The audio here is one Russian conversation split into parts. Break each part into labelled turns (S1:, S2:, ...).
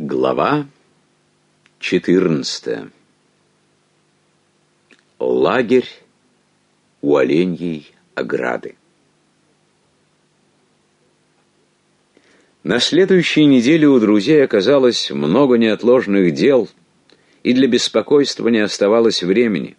S1: Глава 14. Лагерь у оленьей ограды. На следующей неделе у друзей оказалось много неотложных дел, и для беспокойства не оставалось времени.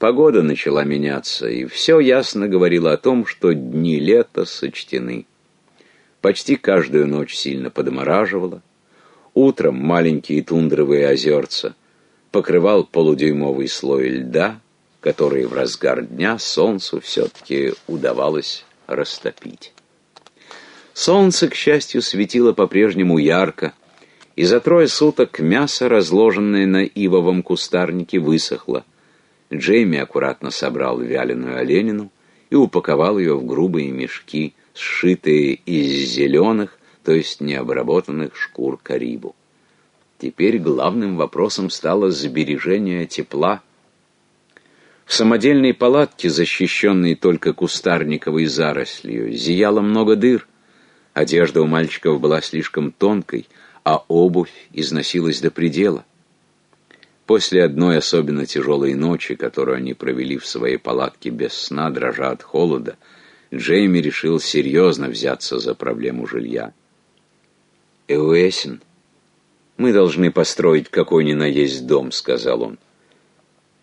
S1: Погода начала меняться, и все ясно говорило о том, что дни лета сочтены. Почти каждую ночь сильно подмораживало, Утром маленькие тундровые озерца покрывал полудюймовый слой льда, который в разгар дня солнцу все-таки удавалось растопить. Солнце, к счастью, светило по-прежнему ярко, и за трое суток мясо, разложенное на ивовом кустарнике, высохло. Джейми аккуратно собрал вяленую оленину и упаковал ее в грубые мешки, сшитые из зеленых, то есть необработанных шкур карибу. Теперь главным вопросом стало сбережение тепла. В самодельной палатке, защищенной только кустарниковой зарослью, зияло много дыр. Одежда у мальчиков была слишком тонкой, а обувь износилась до предела. После одной особенно тяжелой ночи, которую они провели в своей палатке без сна, дрожа от холода, Джейми решил серьезно взяться за проблему жилья. «Эуэсин, мы должны построить какой ни на есть дом», — сказал он.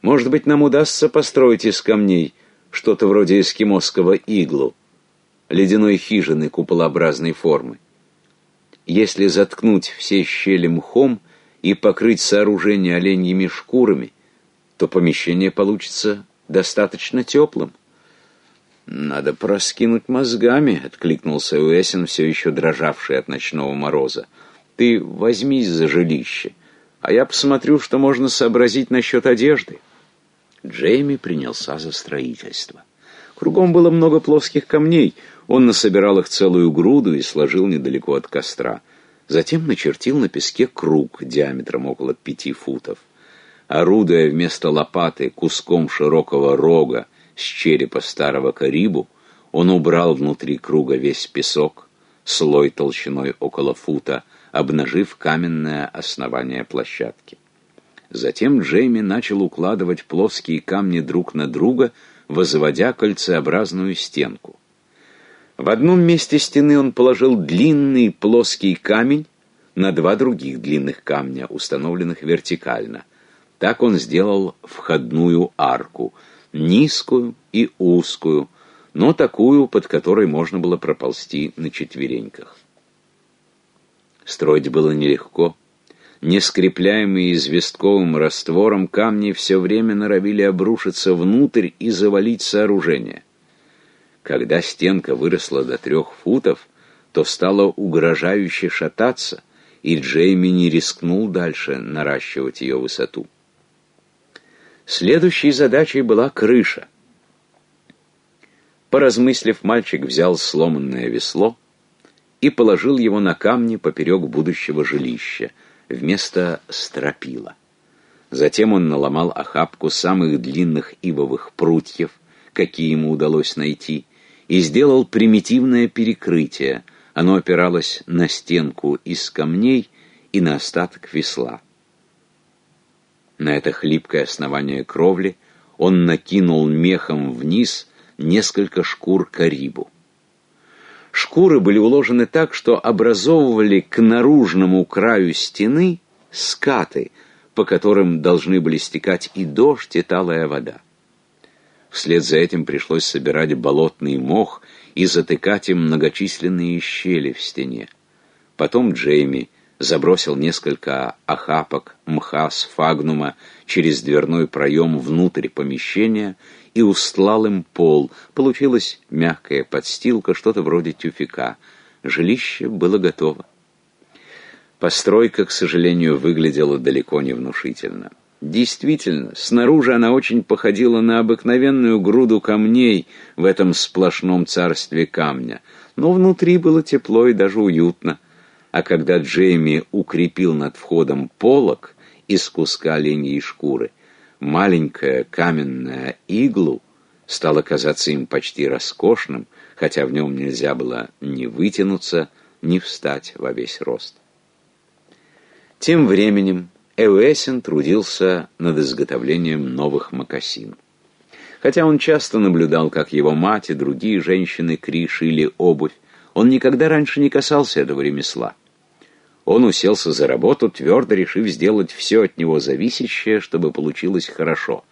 S1: «Может быть, нам удастся построить из камней что-то вроде эскимосского иглу, ледяной хижины куполообразной формы. Если заткнуть все щели мхом и покрыть сооружение оленьими шкурами, то помещение получится достаточно теплым. «Надо проскинуть мозгами», — откликнулся Уэсин, все еще дрожавший от ночного мороза. «Ты возьмись за жилище, а я посмотрю, что можно сообразить насчет одежды». Джейми принялся за строительство. Кругом было много плоских камней. Он насобирал их целую груду и сложил недалеко от костра. Затем начертил на песке круг диаметром около пяти футов. Орудуя вместо лопаты куском широкого рога, с черепа старого Карибу, он убрал внутри круга весь песок, слой толщиной около фута, обнажив каменное основание площадки. Затем Джейми начал укладывать плоские камни друг на друга, возводя кольцеобразную стенку. В одном месте стены он положил длинный плоский камень на два других длинных камня, установленных вертикально. Так он сделал входную арку — низкую и узкую, но такую, под которой можно было проползти на четвереньках. Строить было нелегко. Нескрепляемые известковым раствором камни все время норовили обрушиться внутрь и завалить сооружение. Когда стенка выросла до трех футов, то стала угрожающе шататься, и Джейми не рискнул дальше наращивать ее высоту. Следующей задачей была крыша. Поразмыслив, мальчик взял сломанное весло и положил его на камни поперек будущего жилища, вместо стропила. Затем он наломал охапку самых длинных ивовых прутьев, какие ему удалось найти, и сделал примитивное перекрытие. Оно опиралось на стенку из камней и на остаток весла. На это хлипкое основание кровли он накинул мехом вниз несколько шкур карибу. Шкуры были уложены так, что образовывали к наружному краю стены скаты, по которым должны были стекать и дождь, и талая вода. Вслед за этим пришлось собирать болотный мох и затыкать им многочисленные щели в стене. Потом Джейми забросил несколько охапок мха с фагнума через дверной проем внутрь помещения и устлал им пол. Получилась мягкая подстилка, что-то вроде тюфяка. Жилище было готово. Постройка, к сожалению, выглядела далеко не внушительно. Действительно, снаружи она очень походила на обыкновенную груду камней в этом сплошном царстве камня, но внутри было тепло и даже уютно а когда Джейми укрепил над входом полог из куска оленьей шкуры, маленькая каменная иглу стала казаться им почти роскошным, хотя в нем нельзя было ни вытянуться, ни встать во весь рост. Тем временем Эуэсин трудился над изготовлением новых мокасин. Хотя он часто наблюдал, как его мать и другие женщины Кри шили обувь, он никогда раньше не касался этого ремесла. Он уселся за работу, твердо решив сделать все от него зависящее, чтобы получилось хорошо.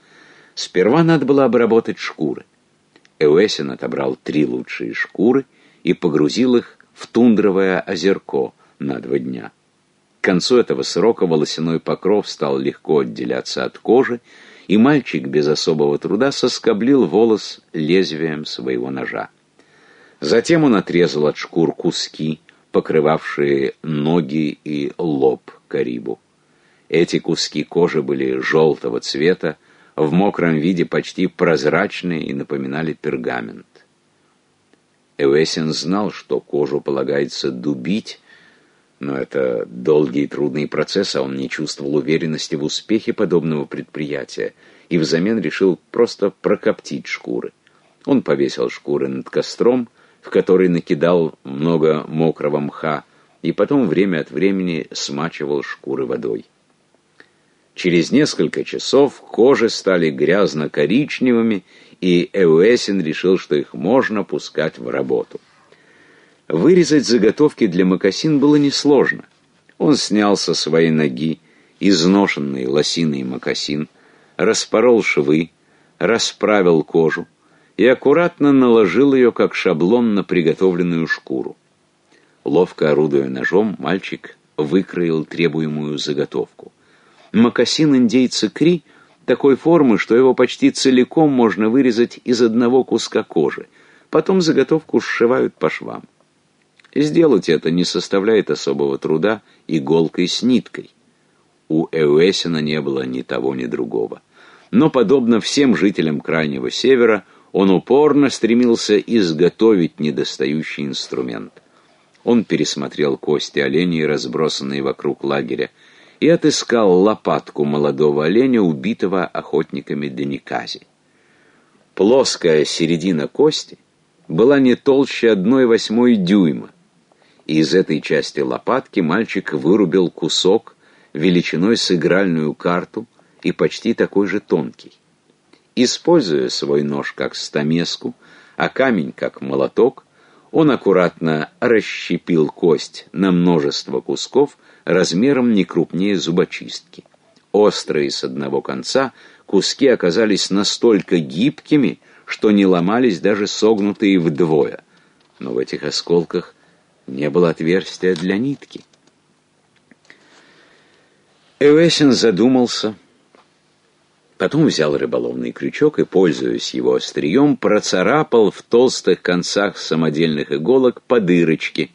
S1: Сперва надо было обработать шкуры. Эуэсин отобрал три лучшие шкуры и погрузил их в тундровое озерко на два дня. К концу этого срока волосяной покров стал легко отделяться от кожи, и мальчик без особого труда соскоблил волос лезвием своего ножа. Затем он отрезал от шкур куски, покрывавшие ноги и лоб Карибу. Эти куски кожи были желтого цвета, в мокром виде почти прозрачные и напоминали пергамент. Эвесин знал, что кожу полагается дубить, но это долгий и трудный процесс, а он не чувствовал уверенности в успехе подобного предприятия и взамен решил просто прокоптить шкуры. Он повесил шкуры над костром, в который накидал много мокрого мха, и потом время от времени смачивал шкуры водой. Через несколько часов кожи стали грязно-коричневыми, и Эуэсин решил, что их можно пускать в работу. Вырезать заготовки для мокасин было несложно. Он снял со своей ноги изношенный лосиный мокасин, распорол швы, расправил кожу и аккуратно наложил ее как шаблон на приготовленную шкуру. Ловко орудуя ножом, мальчик выкроил требуемую заготовку. Мокасин индейца Кри такой формы, что его почти целиком можно вырезать из одного куска кожи. Потом заготовку сшивают по швам. Сделать это не составляет особого труда иголкой с ниткой. У Эуэсина не было ни того, ни другого. Но, подобно всем жителям Крайнего Севера, он упорно стремился изготовить недостающий инструмент. Он пересмотрел кости оленей, разбросанные вокруг лагеря, и отыскал лопатку молодого оленя, убитого охотниками Деникази. Плоская середина кости была не толще одной восьмой дюйма, и из этой части лопатки мальчик вырубил кусок величиной с игральную карту и почти такой же тонкий. Используя свой нож как стамеску, а камень как молоток, он аккуратно расщепил кость на множество кусков размером не крупнее зубочистки. Острые с одного конца, куски оказались настолько гибкими, что не ломались даже согнутые вдвое. Но в этих осколках не было отверстия для нитки. Эвесин задумался, потом взял рыболовный крючок и, пользуясь его острием, процарапал в толстых концах самодельных иголок по дырочке.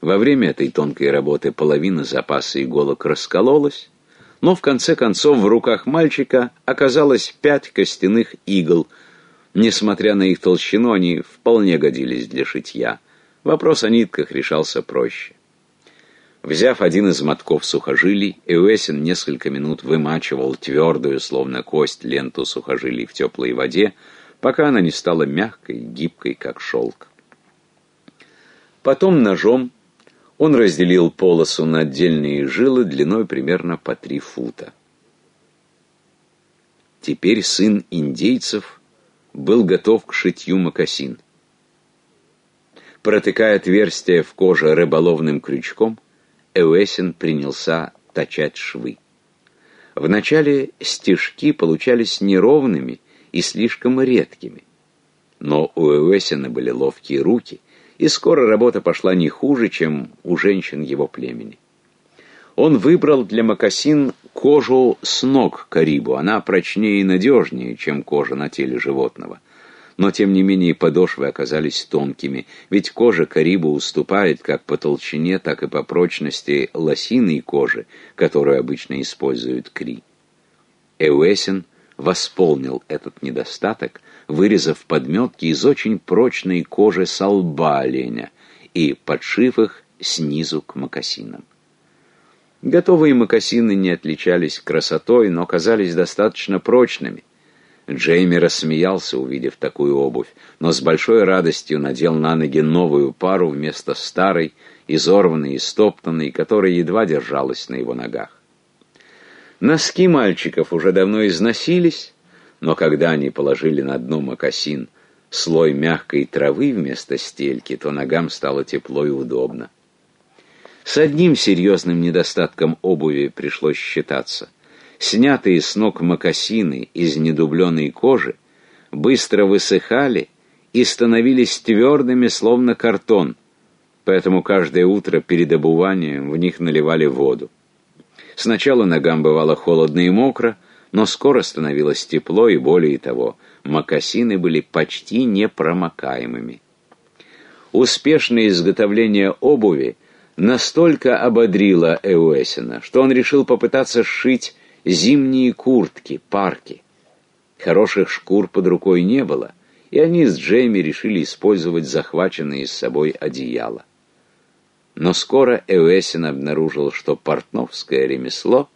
S1: Во время этой тонкой работы половина запаса иголок раскололась, но в конце концов в руках мальчика оказалось пять костяных игл. Несмотря на их толщину, они вполне годились для шитья. Вопрос о нитках решался проще. Взяв один из мотков сухожилий, Эуэсин несколько минут вымачивал твердую, словно кость, ленту сухожилий в теплой воде, пока она не стала мягкой, гибкой, как шелк. Потом ножом он разделил полосу на отдельные жилы длиной примерно по три фута. Теперь сын индейцев был готов к шитью мокасин. Протыкая отверстие в коже рыболовным крючком, Эуэсин принялся точать швы. Вначале стежки получались неровными и слишком редкими. Но у Эуэсина были ловкие руки, и скоро работа пошла не хуже, чем у женщин его племени. Он выбрал для мокасин кожу с ног карибу, она прочнее и надежнее, чем кожа на теле животного но тем не менее подошвы оказались тонкими, ведь кожа карибу уступает как по толщине, так и по прочности лосиной кожи, которую обычно используют кри. Эуэсин восполнил этот недостаток, вырезав подметки из очень прочной кожи со лба оленя и подшив их снизу к мокасинам. Готовые мокасины не отличались красотой, но казались достаточно прочными. Джейми рассмеялся, увидев такую обувь, но с большой радостью надел на ноги новую пару вместо старой, изорванной и стоптанной, которая едва держалась на его ногах. Носки мальчиков уже давно износились, но когда они положили на дно мокасин слой мягкой травы вместо стельки, то ногам стало тепло и удобно. С одним серьезным недостатком обуви пришлось считаться — Снятые с ног мокасины из недубленной кожи быстро высыхали и становились твердыми, словно картон, поэтому каждое утро перед обуванием в них наливали воду. Сначала ногам бывало холодно и мокро, но скоро становилось тепло, и более того, мокасины были почти непромокаемыми. Успешное изготовление обуви настолько ободрило Эуэсина, что он решил попытаться сшить зимние куртки, парки. Хороших шкур под рукой не было, и они с Джейми решили использовать захваченные с собой одеяла. Но скоро Эуэсин обнаружил, что портновское ремесло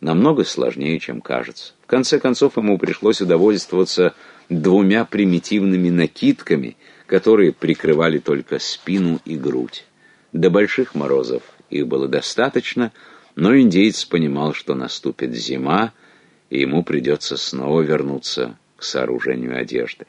S1: намного сложнее, чем кажется. В конце концов, ему пришлось удовольствоваться двумя примитивными накидками, которые прикрывали только спину и грудь. До больших морозов их было достаточно — но индейец понимал, что наступит зима, и ему придется снова вернуться к сооружению одежды.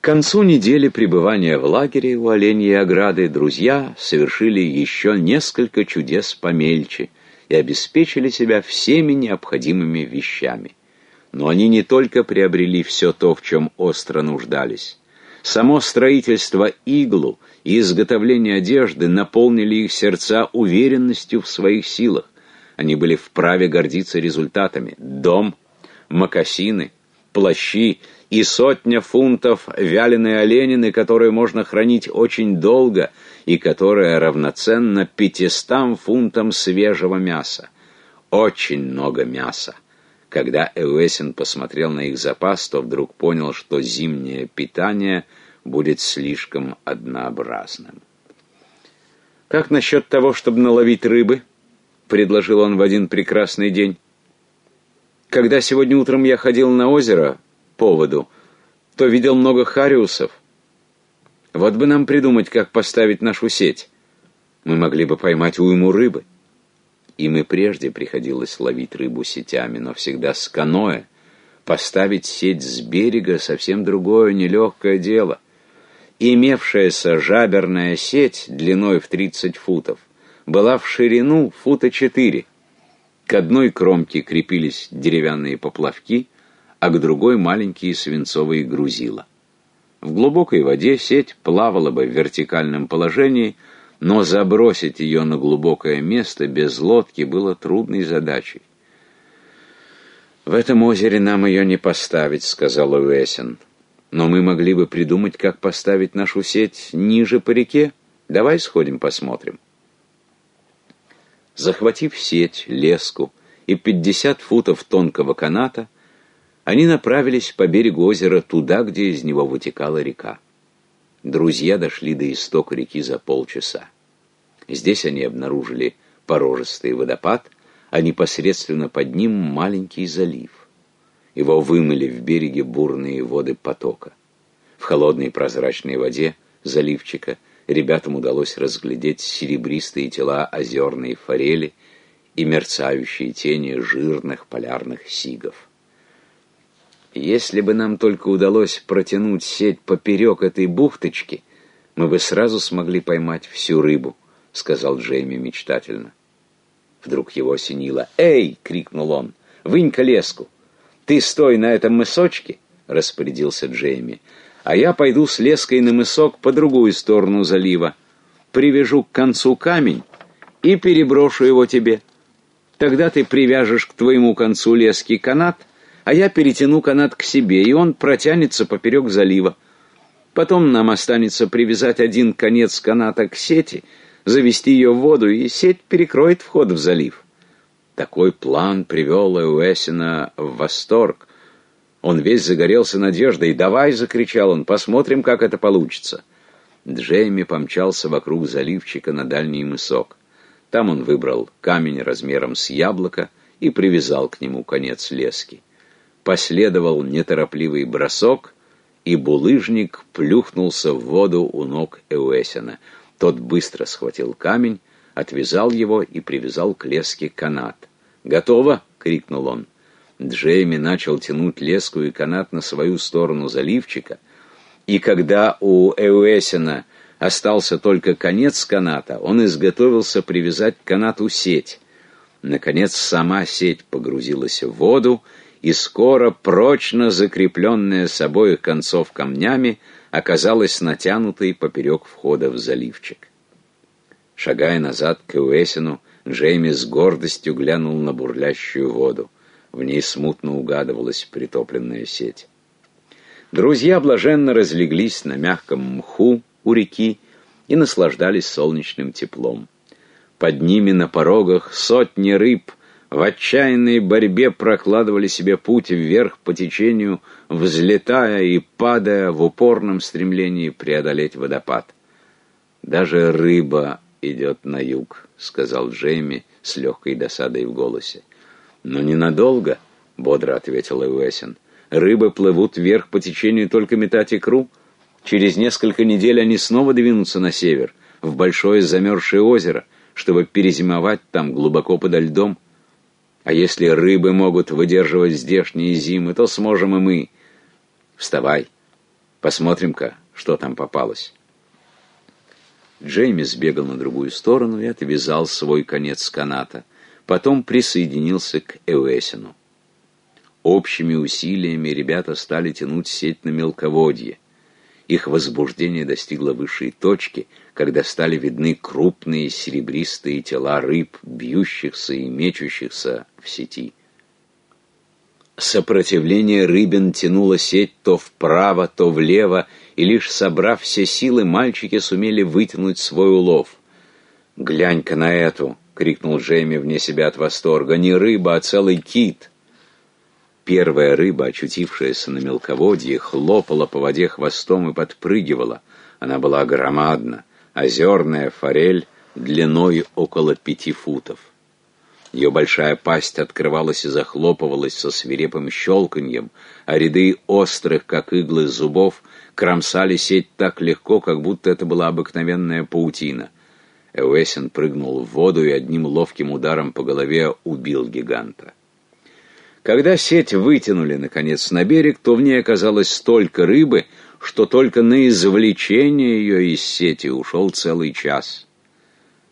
S1: К концу недели пребывания в лагере у Оленьей ограды друзья совершили еще несколько чудес помельче и обеспечили себя всеми необходимыми вещами. Но они не только приобрели все то, в чем остро нуждались. Само строительство иглу и изготовление одежды наполнили их сердца уверенностью в своих силах. Они были вправе гордиться результатами. Дом, мокасины, плащи и сотня фунтов вяленой оленины, которую можно хранить очень долго и которая равноценна пятистам фунтам свежего мяса. Очень много мяса. Когда Эуэсин посмотрел на их запас, то вдруг понял, что зимнее питание будет слишком однообразным. «Как насчет того, чтобы наловить рыбы?» — предложил он в один прекрасный день. «Когда сегодня утром я ходил на озеро по воду, то видел много хариусов. Вот бы нам придумать, как поставить нашу сеть. Мы могли бы поймать уйму рыбы». Им и прежде приходилось ловить рыбу сетями, но всегда с каноэ. Поставить сеть с берега — совсем другое нелегкое дело. Имевшаяся жаберная сеть длиной в 30 футов была в ширину фута 4. К одной кромке крепились деревянные поплавки, а к другой маленькие свинцовые грузила. В глубокой воде сеть плавала бы в вертикальном положении — но забросить ее на глубокое место без лодки было трудной задачей. «В этом озере нам ее не поставить», — сказал Уэсен. «Но мы могли бы придумать, как поставить нашу сеть ниже по реке. Давай сходим посмотрим». Захватив сеть, леску и пятьдесят футов тонкого каната, они направились по берегу озера туда, где из него вытекала река. Друзья дошли до истока реки за полчаса. Здесь они обнаружили порожистый водопад, а непосредственно под ним маленький залив. Его вымыли в береге бурные воды потока. В холодной прозрачной воде заливчика ребятам удалось разглядеть серебристые тела озерной форели и мерцающие тени жирных полярных сигов. Если бы нам только удалось протянуть сеть поперек этой бухточки, мы бы сразу смогли поймать всю рыбу, — сказал Джейми мечтательно. Вдруг его осенило. «Эй!» — крикнул он. «Вынь-ка леску! Ты стой на этом мысочке!» — распорядился Джейми. «А я пойду с леской на мысок по другую сторону залива. Привяжу к концу камень и переброшу его тебе. Тогда ты привяжешь к твоему концу лески канат, а я перетяну канат к себе, и он протянется поперек залива. Потом нам останется привязать один конец каната к сети — завести ее в воду, и сеть перекроет вход в залив. Такой план привел Эуэсина в восторг. Он весь загорелся надеждой. «Давай!» — закричал он. «Посмотрим, как это получится!» Джейми помчался вокруг заливчика на дальний мысок. Там он выбрал камень размером с яблоко и привязал к нему конец лески. Последовал неторопливый бросок, и булыжник плюхнулся в воду у ног Эуэсина. Тот быстро схватил камень, отвязал его и привязал к леске канат. «Готово!» — крикнул он. Джейми начал тянуть леску и канат на свою сторону заливчика, и когда у Эуэсина остался только конец каната, он изготовился привязать к канату сеть. Наконец сама сеть погрузилась в воду, и скоро, прочно закрепленная с обоих концов камнями, оказалась натянутой поперек входа в заливчик. Шагая назад к Уэсину, Джейми с гордостью глянул на бурлящую воду. В ней смутно угадывалась притопленная сеть. Друзья блаженно разлеглись на мягком мху у реки и наслаждались солнечным теплом. Под ними на порогах сотни рыб в отчаянной борьбе прокладывали себе путь вверх по течению, взлетая и падая в упорном стремлении преодолеть водопад. Даже рыба идет на юг», — сказал Джейми с легкой досадой в голосе. «Но ненадолго», — бодро ответил Уэсин. «Рыбы плывут вверх по течению только метать икру. Через несколько недель они снова двинутся на север, в большое замерзшее озеро, чтобы перезимовать там глубоко подо льдом. А если рыбы могут выдерживать здешние зимы, то сможем и мы. Вставай, посмотрим-ка, что там попалось». Джейми сбегал на другую сторону и отвязал свой конец каната. Потом присоединился к Эуэсину. Общими усилиями ребята стали тянуть сеть на мелководье. Их возбуждение достигло высшей точки, когда стали видны крупные серебристые тела рыб, бьющихся и мечущихся в сети. Сопротивление рыбин тянуло сеть то вправо, то влево, и лишь собрав все силы, мальчики сумели вытянуть свой улов. «Глянь-ка на эту!» — крикнул Джейми вне себя от восторга. «Не рыба, а целый кит!» Первая рыба, очутившаяся на мелководье, хлопала по воде хвостом и подпрыгивала. Она была громадна, озерная форель длиной около пяти футов. Ее большая пасть открывалась и захлопывалась со свирепым щелканьем, а ряды острых, как иглы зубов, кромсали сеть так легко, как будто это была обыкновенная паутина. Эуэсин прыгнул в воду и одним ловким ударом по голове убил гиганта. Когда сеть вытянули, наконец, на берег, то в ней оказалось столько рыбы, что только на извлечение ее из сети ушел целый час.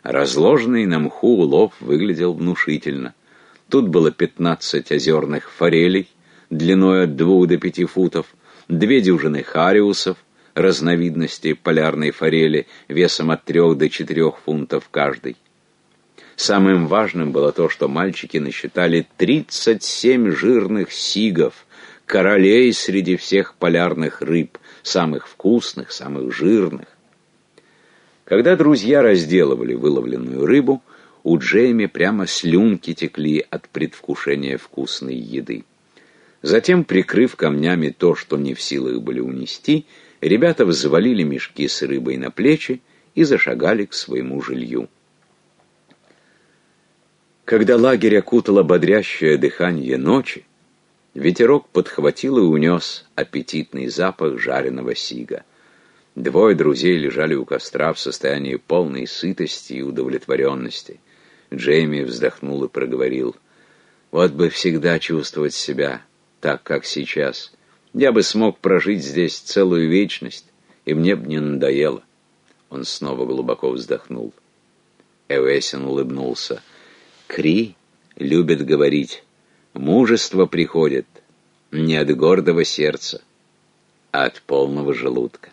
S1: Разложенный на мху улов выглядел внушительно. Тут было пятнадцать озерных форелей, длиной от двух до пяти футов, две дюжины хариусов, разновидности полярной форели, весом от трех до четырех фунтов каждый. Самым важным было то, что мальчики насчитали 37 жирных сигов, королей среди всех полярных рыб, самых вкусных, самых жирных. Когда друзья разделывали выловленную рыбу, у Джейми прямо слюнки текли от предвкушения вкусной еды. Затем, прикрыв камнями то, что не в силах были унести, ребята взвалили мешки с рыбой на плечи и зашагали к своему жилью. Когда лагерь окутало бодрящее дыхание ночи, ветерок подхватил и унес аппетитный запах жареного сига. Двое друзей лежали у костра в состоянии полной сытости и удовлетворенности. Джейми вздохнул и проговорил, «Вот бы всегда чувствовать себя так, как сейчас. Я бы смог прожить здесь целую вечность, и мне бы не надоело». Он снова глубоко вздохнул. Эвесин улыбнулся. «Кри любит говорить, мужество приходит не от гордого сердца, а от полного желудка.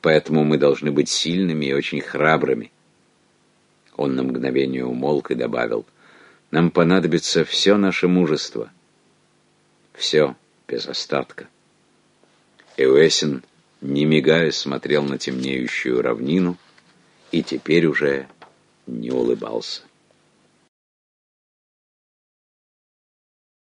S1: Поэтому мы должны быть сильными и очень храбрыми». Он на мгновение умолк и добавил, «Нам понадобится все наше мужество» Все, без остатка. Эуэсин, не мигая, смотрел на темнеющую равнину и теперь уже не улыбался.